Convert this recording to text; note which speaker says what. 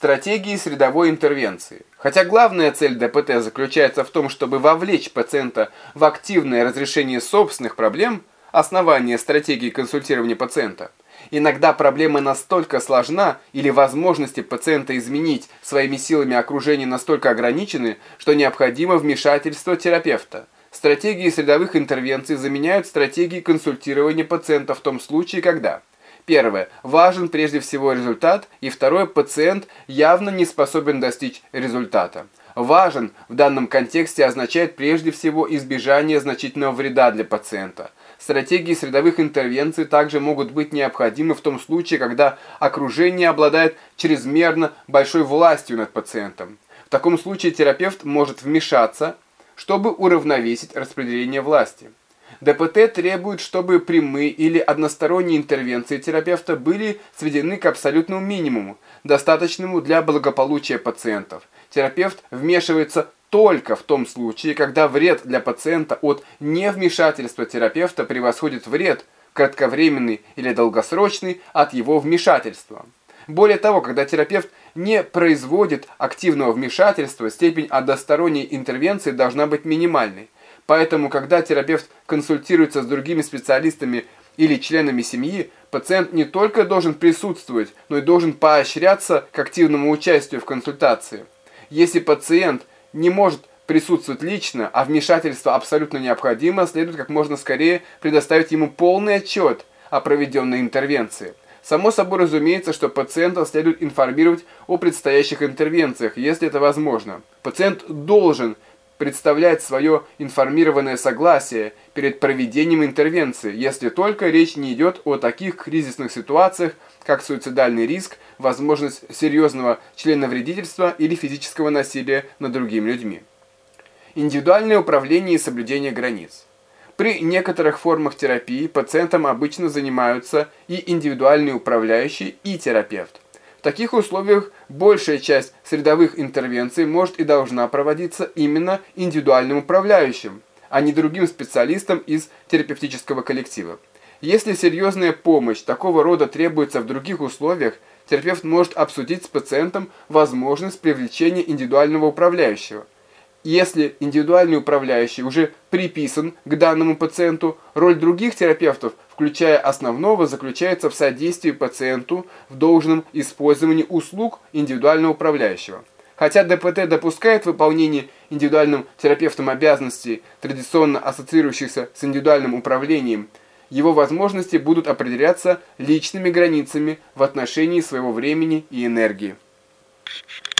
Speaker 1: Стратегии средовой интервенции. Хотя главная цель ДПТ заключается в том, чтобы вовлечь пациента в активное разрешение собственных проблем, основание стратегии консультирования пациента, иногда проблема настолько сложна или возможности пациента изменить своими силами окружение настолько ограничены, что необходимо вмешательство терапевта. Стратегии средовых интервенций заменяют стратегии консультирования пациента в том случае, когда Первое. Важен прежде всего результат. И второе. Пациент явно не способен достичь результата. Важен в данном контексте означает прежде всего избежание значительного вреда для пациента. Стратегии средовых интервенций также могут быть необходимы в том случае, когда окружение обладает чрезмерно большой властью над пациентом. В таком случае терапевт может вмешаться, чтобы уравновесить распределение власти. ДПТ требует, чтобы прямые или односторонние интервенции терапевта были сведены к абсолютному минимуму, достаточному для благополучия пациентов. Терапевт вмешивается только в том случае, когда вред для пациента от невмешательства терапевта превосходит вред, кратковременный или долгосрочный, от его вмешательства. Более того, когда терапевт не производит активного вмешательства, степень односторонней интервенции должна быть минимальной. Поэтому, когда терапевт консультируется с другими специалистами или членами семьи, пациент не только должен присутствовать, но и должен поощряться к активному участию в консультации. Если пациент не может присутствовать лично, а вмешательство абсолютно необходимо, следует как можно скорее предоставить ему полный отчет о проведенной интервенции. Само собой разумеется, что пациента следует информировать о предстоящих интервенциях, если это возможно. Пациент должен представлять свое информированное согласие перед проведением интервенции, если только речь не идет о таких кризисных ситуациях, как суицидальный риск, возможность серьезного членовредительства или физического насилия над другими людьми. Индивидуальное управление и соблюдение границ. При некоторых формах терапии пациентам обычно занимаются и индивидуальный управляющий, и терапевт. В таких условиях большая часть средовых интервенций может и должна проводиться именно индивидуальным управляющим, а не другим специалистам из терапевтического коллектива. Если серьезная помощь такого рода требуется в других условиях, терапевт может обсудить с пациентом возможность привлечения индивидуального управляющего – если индивидуальный управляющий уже приписан к данному пациенту, роль других терапевтов, включая основного, заключается в содействии пациенту в должном использовании услуг индивидуального управляющего. Хотя ДПТ допускает выполнение индивидуальным терапевтом обязанностей, традиционно ассоциирующихся с индивидуальным управлением, его возможности будут определяться личными границами в отношении своего времени и энергии.